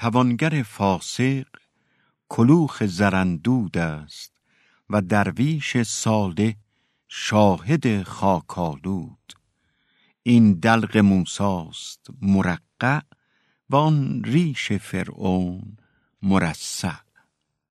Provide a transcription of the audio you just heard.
توانگر فاسق کلوخ زرندود است و درویش ساله شاهد خاکالود این دلق موساست مرقع و آن ریش فرعون مرصع.